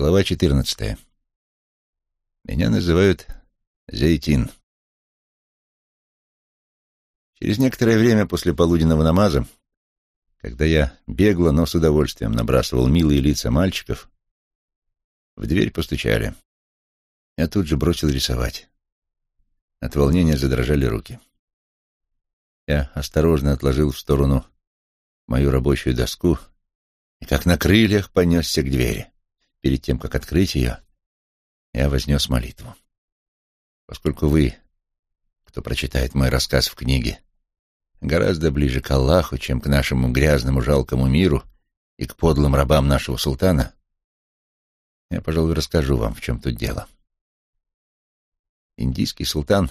Глава 14. Меня называют Зейтин. Через некоторое время после полуденного намаза, когда я бегло, но с удовольствием набрасывал милые лица мальчиков, в дверь постучали. Я тут же бросил рисовать. От волнения задрожали руки. Я осторожно отложил в сторону мою рабочую доску и как на крыльях понесся к двери. Перед тем, как открыть ее, я вознес молитву. Поскольку вы, кто прочитает мой рассказ в книге, гораздо ближе к Аллаху, чем к нашему грязному жалкому миру и к подлым рабам нашего султана, я, пожалуй, расскажу вам, в чем тут дело. Индийский султан,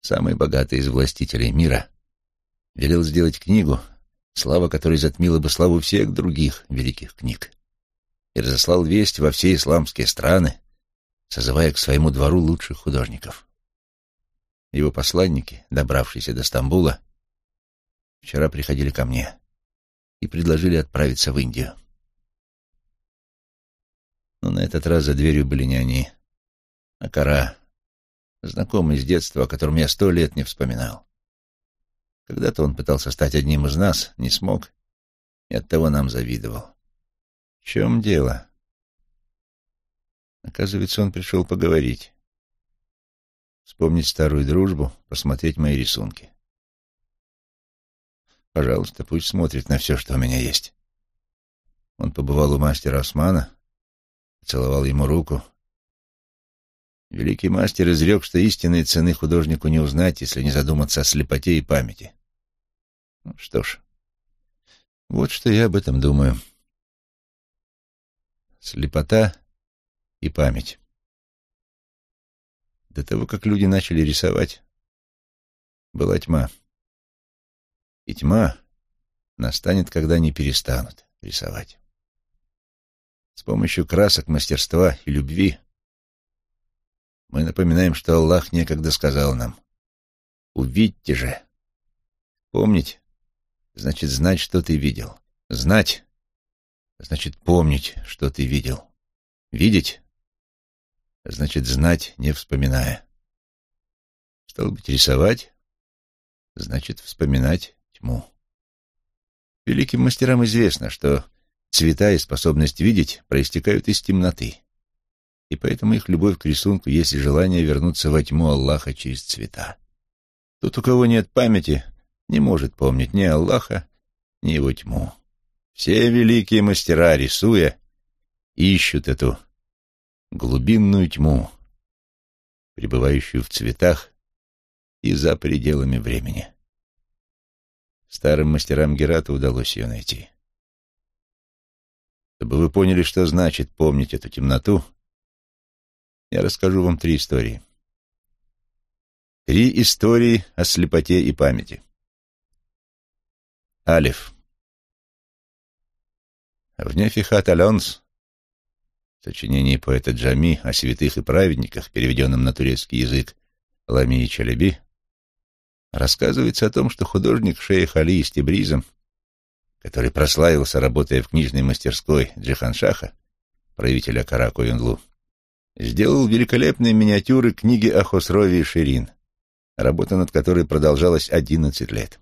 самый богатый из властителей мира, велел сделать книгу, слава которой затмила бы славу всех других великих книг и разослал весть во все исламские страны, созывая к своему двору лучших художников. Его посланники, добравшиеся до Стамбула, вчера приходили ко мне и предложили отправиться в Индию. Но на этот раз за дверью были не они, а Кара, знакомый с детства, о котором я сто лет не вспоминал. Когда-то он пытался стать одним из нас, не смог, и оттого нам завидовал чем дело? Оказывается, он пришел поговорить. Вспомнить старую дружбу, посмотреть мои рисунки. Пожалуйста, пусть смотрит на все, что у меня есть. Он побывал у мастера Османа, целовал ему руку. Великий мастер изрек, что истинной цены художнику не узнать, если не задуматься о слепоте и памяти. Ну, что ж, вот что я об этом думаю слепота и память. До того, как люди начали рисовать, была тьма. И тьма настанет, когда они перестанут рисовать. С помощью красок, мастерства и любви мы напоминаем, что Аллах некогда сказал нам «Увидьте же». Помнить значит знать, что ты видел. Знать значит помнить, что ты видел. Видеть значит знать, не вспоминая. Стало быть, рисовать значит вспоминать тьму. Великим мастерам известно, что цвета и способность видеть проистекают из темноты, и поэтому их любовь к рисунку есть желание вернуться во тьму Аллаха через цвета. Тот, у кого нет памяти, не может помнить ни Аллаха, ни его тьму. Все великие мастера, рисуя, ищут эту глубинную тьму, пребывающую в цветах и за пределами времени. Старым мастерам Герата удалось ее найти. Чтобы вы поняли, что значит помнить эту темноту, я расскажу вам три истории. Три истории о слепоте и памяти. Алиф. В Нефихат Аленс, сочинении поэта Джами о святых и праведниках, переведенном на турецкий язык Ламии Чалеби, рассказывается о том, что художник шейх Али из Тебриза, который прославился, работая в книжной мастерской Джиханшаха, правителя Караку Юнлу, сделал великолепные миниатюры книги о Хосрове и Ширин, работа над которой продолжалась одиннадцать лет.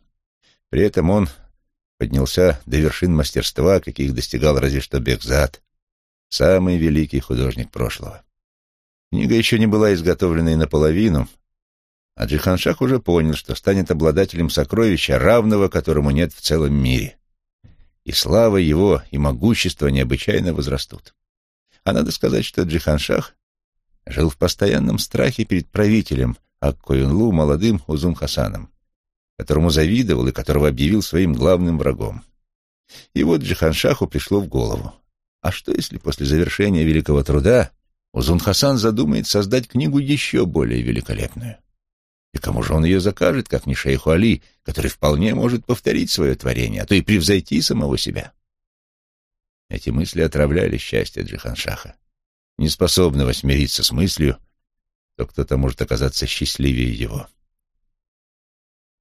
При этом он, поднялся до вершин мастерства, каких достигал разве что Бекзат, самый великий художник прошлого. Книга еще не была изготовлена и наполовину, а Джиханшах уже понял, что станет обладателем сокровища, равного которому нет в целом мире. И слава его, и могущество необычайно возрастут. А надо сказать, что Джиханшах жил в постоянном страхе перед правителем Аккоюнлу, молодым Узун Хасаном которому завидовал и которого объявил своим главным врагом. И вот Джиханшаху пришло в голову. А что, если после завершения великого труда Узун Хасан задумает создать книгу еще более великолепную? И кому же он ее закажет, как не шейху Али, который вполне может повторить свое творение, а то и превзойти самого себя? Эти мысли отравляли счастье Джиханшаха, неспособного смириться с мыслью, что кто-то может оказаться счастливее его.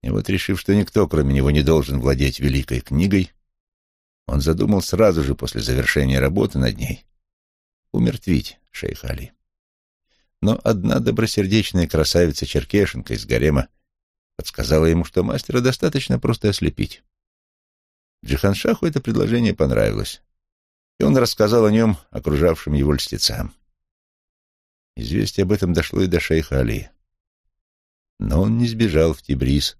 И вот, решив, что никто, кроме него, не должен владеть великой книгой, он задумал сразу же после завершения работы над ней умертвить шейха Али. Но одна добросердечная красавица Черкешенко из гарема подсказала ему, что мастера достаточно просто ослепить. Джиханшаху это предложение понравилось, и он рассказал о нем окружавшим его льстецам. Известие об этом дошло и до шейха Али. Но он не сбежал в Тибриз,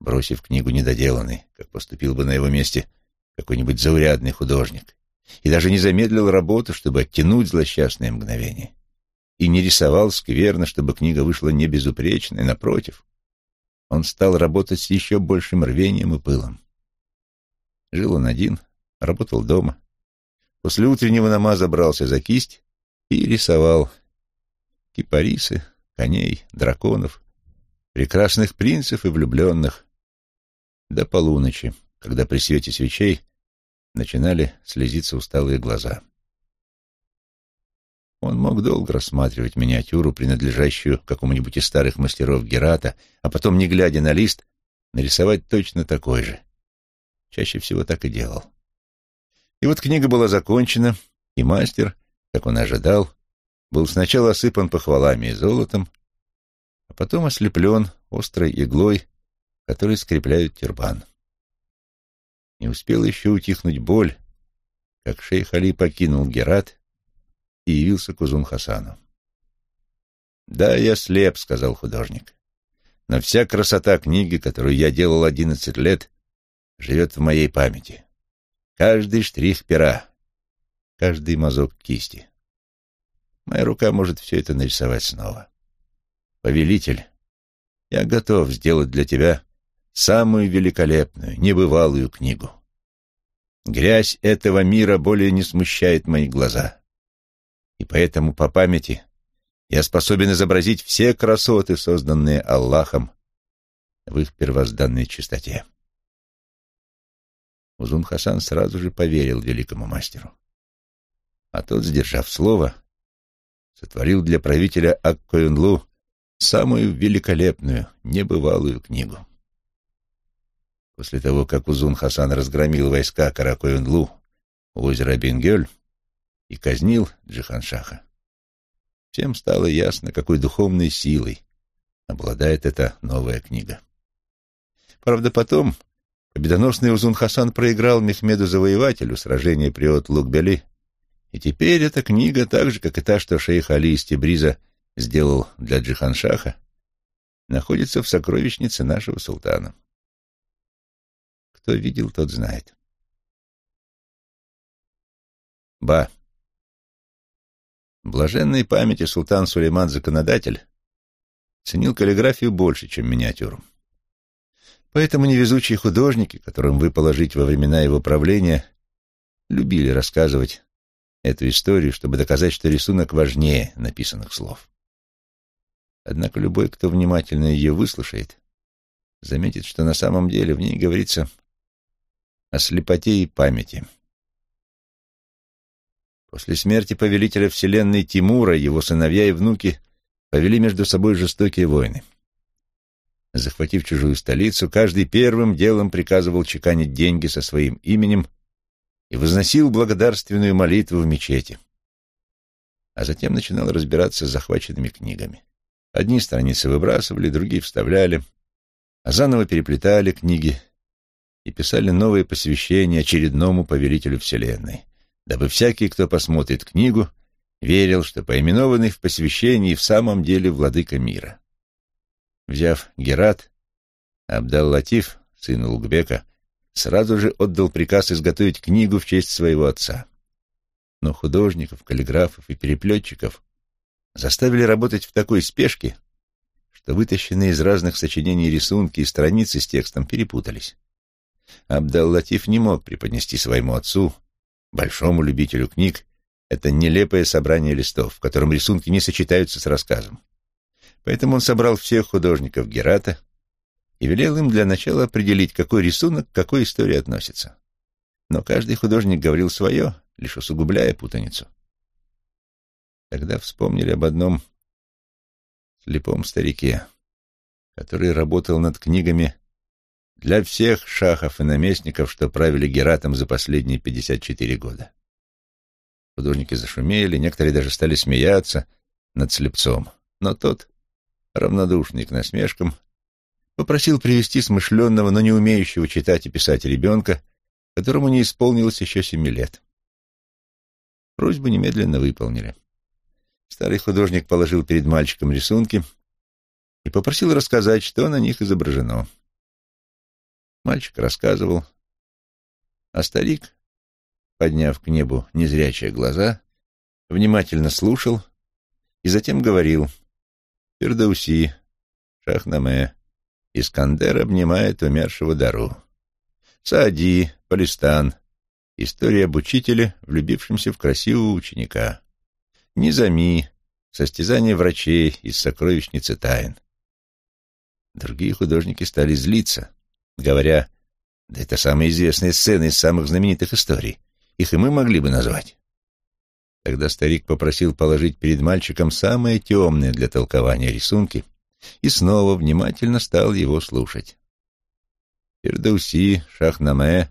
бросив книгу недоделанной, как поступил бы на его месте какой-нибудь заурядный художник, и даже не замедлил работу, чтобы оттянуть злосчастное мгновение, и не рисовал скверно, чтобы книга вышла не безупречной, напротив, он стал работать с еще большим рвением и пылом. Жил он один, работал дома. После утреннего намаза брался за кисть и рисовал кипарисы, коней, драконов, прекрасных принцев и влюбленных до полуночи, когда при свете свечей начинали слезиться усталые глаза. Он мог долго рассматривать миниатюру, принадлежащую какому-нибудь из старых мастеров Герата, а потом, не глядя на лист, нарисовать точно такой же. Чаще всего так и делал. И вот книга была закончена, и мастер, как он ожидал, был сначала осыпан похвалами и золотом, а потом ослеплен острой иглой, которой скрепляют тюрбан. Не успел еще утихнуть боль, как шейх Али покинул Герат и явился к Узун Хасану. «Да, я слеп», — сказал художник, — «но вся красота книги, которую я делал одиннадцать лет, живет в моей памяти. Каждый штрих пера, каждый мазок кисти. Моя рука может все это нарисовать снова. Повелитель, я готов сделать для тебя самую великолепную, небывалую книгу. Грязь этого мира более не смущает мои глаза и поэтому по памяти я способен изобразить все красоты, созданные Аллахом в их первозданной чистоте. Узун Хасан сразу же поверил великому мастеру. А тот, сдержав слово, сотворил для правителя Аккоюнлу самую великолепную, небывалую книгу. После того, как Узун Хасан разгромил войска Каракоюнлу у озера Бенгель, и казнил Джиханшаха. Всем стало ясно, какой духовной силой обладает эта новая книга. Правда, потом победоносный Узун Хасан проиграл Мехмеду Завоевателю сражение при От-Лукбели, и теперь эта книга, так же, как и та, что шейх Али из Тебриза сделал для Джиханшаха, находится в сокровищнице нашего султана. Кто видел, тот знает. Ба. Блаженной памяти султан Сулейман Законодатель ценил каллиграфию больше, чем миниатюру. Поэтому невезучие художники, которым выпало жить во времена его правления, любили рассказывать эту историю, чтобы доказать, что рисунок важнее написанных слов. Однако любой, кто внимательно ее выслушает, заметит, что на самом деле в ней говорится о слепоте и памяти — После смерти повелителя вселенной Тимура его сыновья и внуки повели между собой жестокие войны. Захватив чужую столицу, каждый первым делом приказывал чеканить деньги со своим именем и возносил благодарственную молитву в мечети. А затем начинал разбираться с захваченными книгами. Одни страницы выбрасывали, другие вставляли, а заново переплетали книги и писали новые посвящения очередному повелителю Вселенной дабы всякий, кто посмотрит книгу, верил, что поименованный в посвящении в самом деле владыка мира. Взяв Герат, Абдал-Латиф, сын Лукбека, сразу же отдал приказ изготовить книгу в честь своего отца. Но художников, каллиграфов и переплетчиков заставили работать в такой спешке, что вытащенные из разных сочинений рисунки и страницы с текстом перепутались. Абдал-Латиф не мог преподнести своему отцу Большому любителю книг это нелепое собрание листов, в котором рисунки не сочетаются с рассказом. Поэтому он собрал всех художников Герата и велел им для начала определить, какой рисунок к какой истории относится. Но каждый художник говорил свое, лишь усугубляя путаницу. Тогда вспомнили об одном слепом старике, который работал над книгами для всех шахов и наместников, что правили Гератом за последние 54 года. Художники зашумели, некоторые даже стали смеяться над слепцом. Но тот, равнодушный к насмешкам, попросил привести смышленного, но не умеющего читать и писать ребенка, которому не исполнилось еще семи лет. Просьбу немедленно выполнили. Старый художник положил перед мальчиком рисунки и попросил рассказать, что на них изображено. Мальчик рассказывал, а старик, подняв к небу незрячие глаза, внимательно слушал и затем говорил «Фердауси, Шахнаме, Искандер обнимает умершего Дару. Саади, Палестан, история об учителе, влюбившемся в красивого ученика. Низами, состязание врачей из сокровищницы тайн. Другие художники стали злиться, говоря, да это самые известные сцены из самых знаменитых историй. Их и мы могли бы назвать. Тогда старик попросил положить перед мальчиком самые темные для толкования рисунки и снова внимательно стал его слушать. Фердауси, Шахнаме,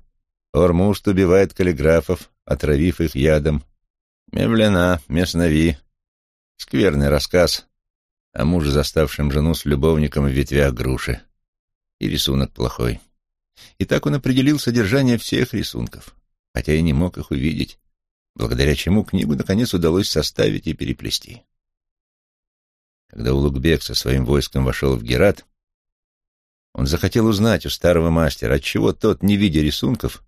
Ормуст убивает каллиграфов, отравив их ядом. Мевлена, Меснави. Скверный рассказ о муже, заставшем жену с любовником в ветвях груши. И рисунок плохой. И так он определил содержание всех рисунков, хотя и не мог их увидеть, благодаря чему книгу наконец удалось составить и переплести. Когда Улугбек со своим войском вошел в Герат, он захотел узнать у старого мастера, отчего тот, не видя рисунков,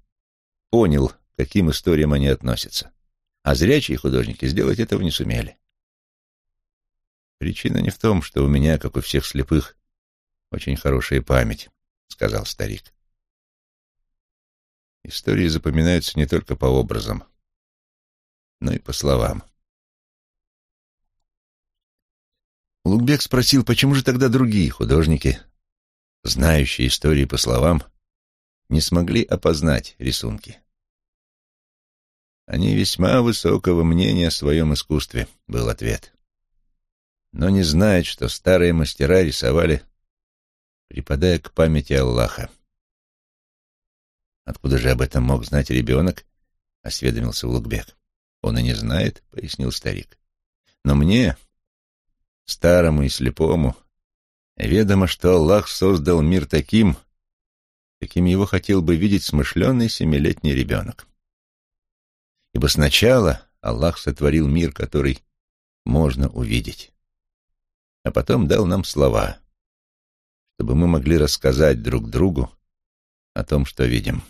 понял, к каким историям они относятся. А зрячие художники сделать этого не сумели. «Причина не в том, что у меня, как у всех слепых, очень хорошая память», — сказал старик. Истории запоминаются не только по образам, но и по словам. Лукбек спросил, почему же тогда другие художники, знающие истории по словам, не смогли опознать рисунки. Они весьма высокого мнения о своем искусстве, был ответ. Но не знают, что старые мастера рисовали, припадая к памяти Аллаха. Откуда же об этом мог знать ребенок? — осведомился Улугбек. — Он и не знает, — пояснил старик. — Но мне, старому и слепому, ведомо, что Аллах создал мир таким, каким его хотел бы видеть смышленый семилетний ребенок. Ибо сначала Аллах сотворил мир, который можно увидеть, а потом дал нам слова, чтобы мы могли рассказать друг другу о том, что видим.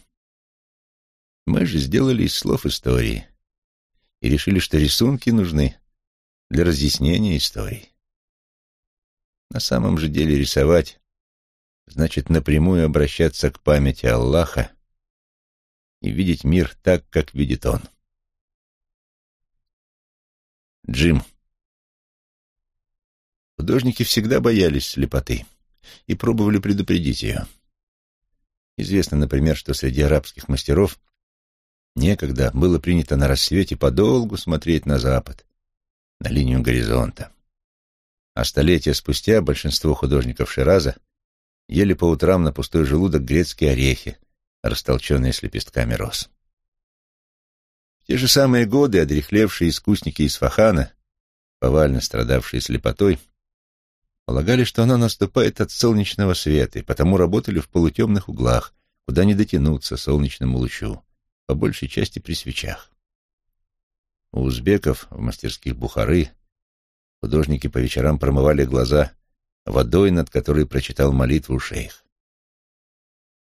Мы же сделали из слов истории и решили, что рисунки нужны для разъяснения историй. На самом же деле рисовать значит напрямую обращаться к памяти Аллаха и видеть мир так, как видит Он. Джим. Художники всегда боялись слепоты и пробовали предупредить ее. Известно, например, что среди арабских мастеров некогда было принято на рассвете подолгу смотреть на запад, на линию горизонта а столетия спустя большинство художников Шираза ели по утрам на пустой желудок грецкие орехи, растолченные с лепестками роз. В те же самые годы одрехлевшие искусники из Фахана, повально страдавшие слепотой, полагали, что она наступает от солнечного света, и потому работали в полутемных углах, куда не дотянуться солнечному лучу, по большей части при свечах. У узбеков в мастерских Бухары Художники по вечерам промывали глаза водой, над которой прочитал молитву шейх.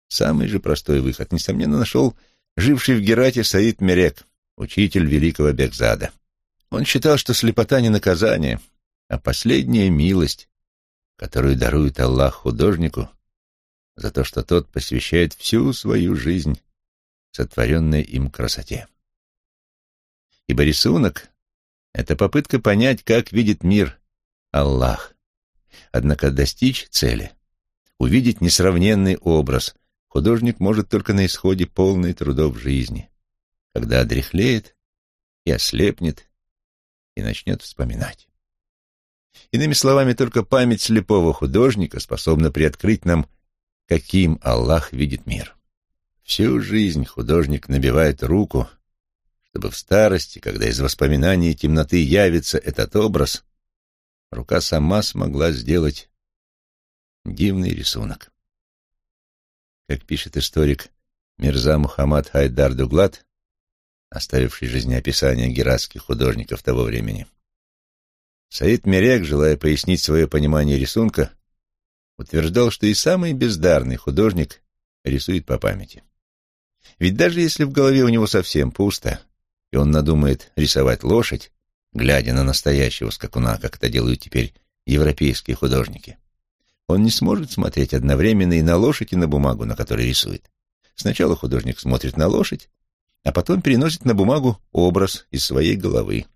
Самый же простой выход, несомненно, нашел живший в Герате Саид Мерек, учитель великого Бекзада. Он считал, что слепота не наказание, а последняя милость, которую дарует Аллах художнику за то, что тот посвящает всю свою жизнь сотворенной им красоте. Ибо рисунок это попытка понять, как видит мир Аллах. Однако достичь цели, увидеть несравненный образ, художник может только на исходе полной трудов жизни, когда одряхлеет и ослепнет и начнет вспоминать. Иными словами, только память слепого художника способна приоткрыть нам, каким Аллах видит мир. Всю жизнь художник набивает руку, чтобы в старости, когда из воспоминаний темноты явится этот образ, рука сама смогла сделать дивный рисунок. Как пишет историк Мирза Мухаммад Хайдар Дуглат, оставивший жизнеописание гератских художников того времени, Саид Мерек, желая пояснить свое понимание рисунка, утверждал, что и самый бездарный художник рисует по памяти. Ведь даже если в голове у него совсем пусто, и он надумает рисовать лошадь, глядя на настоящего скакуна, как это делают теперь европейские художники, он не сможет смотреть одновременно и на лошадь, и на бумагу, на которой рисует. Сначала художник смотрит на лошадь, а потом переносит на бумагу образ из своей головы.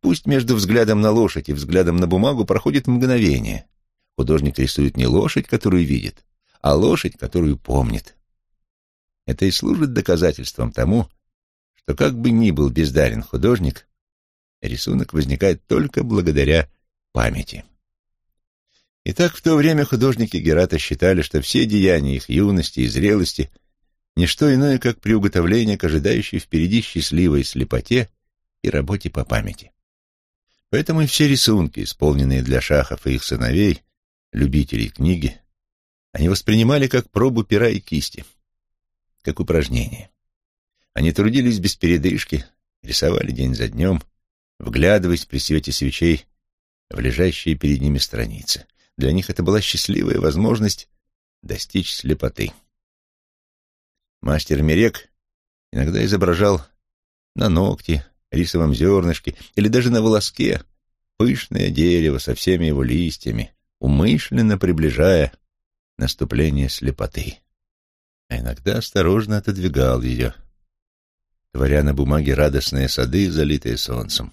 Пусть между взглядом на лошадь и взглядом на бумагу проходит мгновение. Художник рисует не лошадь, которую видит, а лошадь, которую помнит. Это и служит доказательством тому, что как бы ни был бездарен художник, рисунок возникает только благодаря памяти. Итак, в то время художники Герата считали, что все деяния их юности и зрелости — не что иное, как приуготовление к ожидающей впереди счастливой слепоте и работе по памяти. Поэтому и все рисунки, исполненные для шахов и их сыновей, любителей книги, они воспринимали как пробу пера и кисти, как упражнение. Они трудились без передышки, рисовали день за днем, вглядываясь при свете свечей в лежащие перед ними страницы. Для них это была счастливая возможность достичь слепоты. Мастер Мерек иногда изображал на ногте, рисовом зернышке или даже на волоске пышное дерево со всеми его листьями, умышленно приближая наступление слепоты. А иногда осторожно отодвигал ее, творя на бумаге радостные сады, залитые солнцем.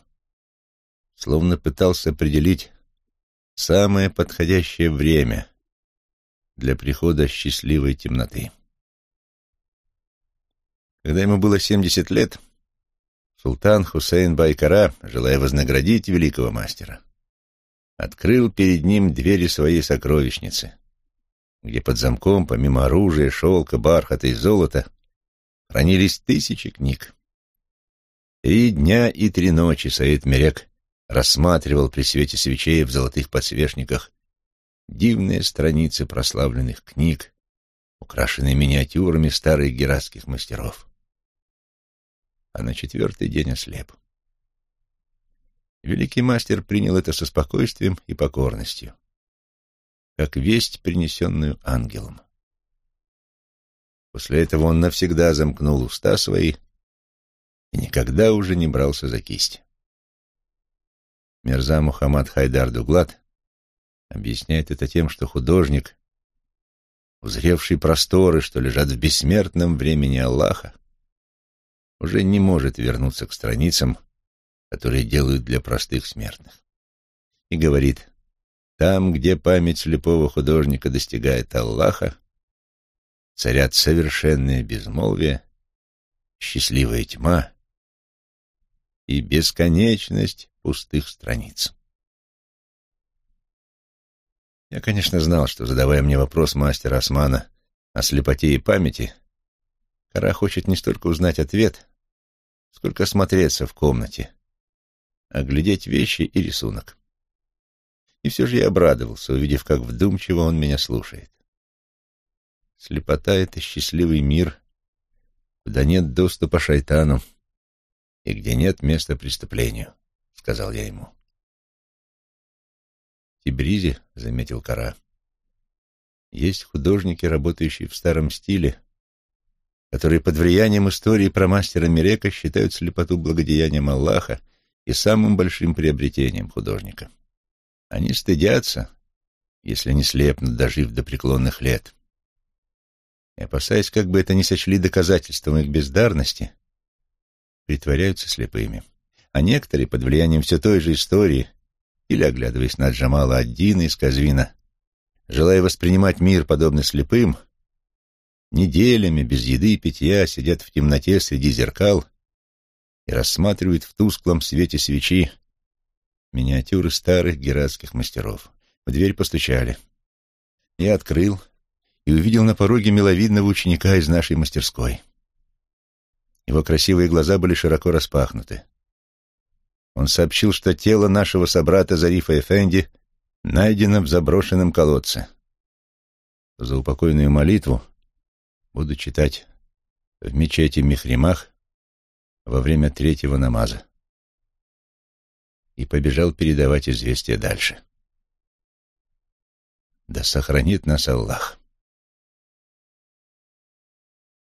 Словно пытался определить самое подходящее время для прихода счастливой темноты. Когда ему было семьдесят лет, султан Хусейн Байкара, желая вознаградить великого мастера, открыл перед ним двери своей сокровищницы, где под замком, помимо оружия, шелка, бархата и золота, хранились тысячи книг. Три дня и три ночи Саид Мерек рассматривал при свете свечей в золотых подсвечниках дивные страницы прославленных книг, украшенные миниатюрами старых гератских мастеров. А на четвертый день ослеп. Великий мастер принял это со спокойствием и покорностью, как весть, принесенную ангелом. После этого он навсегда замкнул уста свои и никогда уже не брался за кисть. Мирза Мухаммад Хайдар Дуглат объясняет это тем, что художник, узревший просторы, что лежат в бессмертном времени Аллаха, уже не может вернуться к страницам, которые делают для простых смертных. И говорит, там, где память слепого художника достигает Аллаха, царят совершенное безмолвие, счастливая тьма и бесконечность пустых страниц. Я, конечно, знал, что, задавая мне вопрос мастера Османа о слепоте и памяти, Кара хочет не столько узнать ответ, сколько осмотреться в комнате, оглядеть вещи и рисунок. И все же я обрадовался, увидев, как вдумчиво он меня слушает. Слепота — это счастливый мир, куда нет доступа шайтану и где нет места преступлению, — сказал я ему. Тибризе, — заметил Кара, — есть художники, работающие в старом стиле, которые под влиянием истории про мастера Мирека считают слепоту благодеянием Аллаха и самым большим приобретением художника. Они стыдятся, если не слепнут, дожив до преклонных лет. И, опасаясь, как бы это ни сочли доказательством их бездарности, притворяются слепыми. А некоторые, под влиянием все той же истории, или оглядываясь на Джамала Аддина из Казвина, желая воспринимать мир подобно слепым, неделями без еды и питья сидят в темноте среди зеркал и рассматривают в тусклом свете свечи миниатюры старых гератских мастеров. В дверь постучали. Я открыл и увидел на пороге миловидного ученика из нашей мастерской. Его красивые глаза были широко распахнуты. Он сообщил, что тело нашего собрата Зарифа Эфенди найдено в заброшенном колодце. За упокойную молитву буду читать в мечети Михримах во время третьего намаза. И побежал передавать известие дальше. Да сохранит нас Аллах.